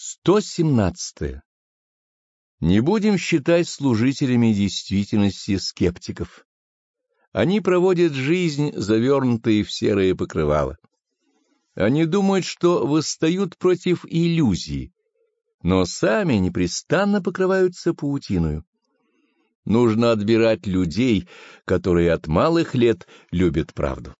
117. Не будем считать служителями действительности скептиков. Они проводят жизнь, завернутые в серое покрывало. Они думают, что восстают против иллюзии, но сами непрестанно покрываются паутиною. Нужно отбирать людей, которые от малых лет любят правду.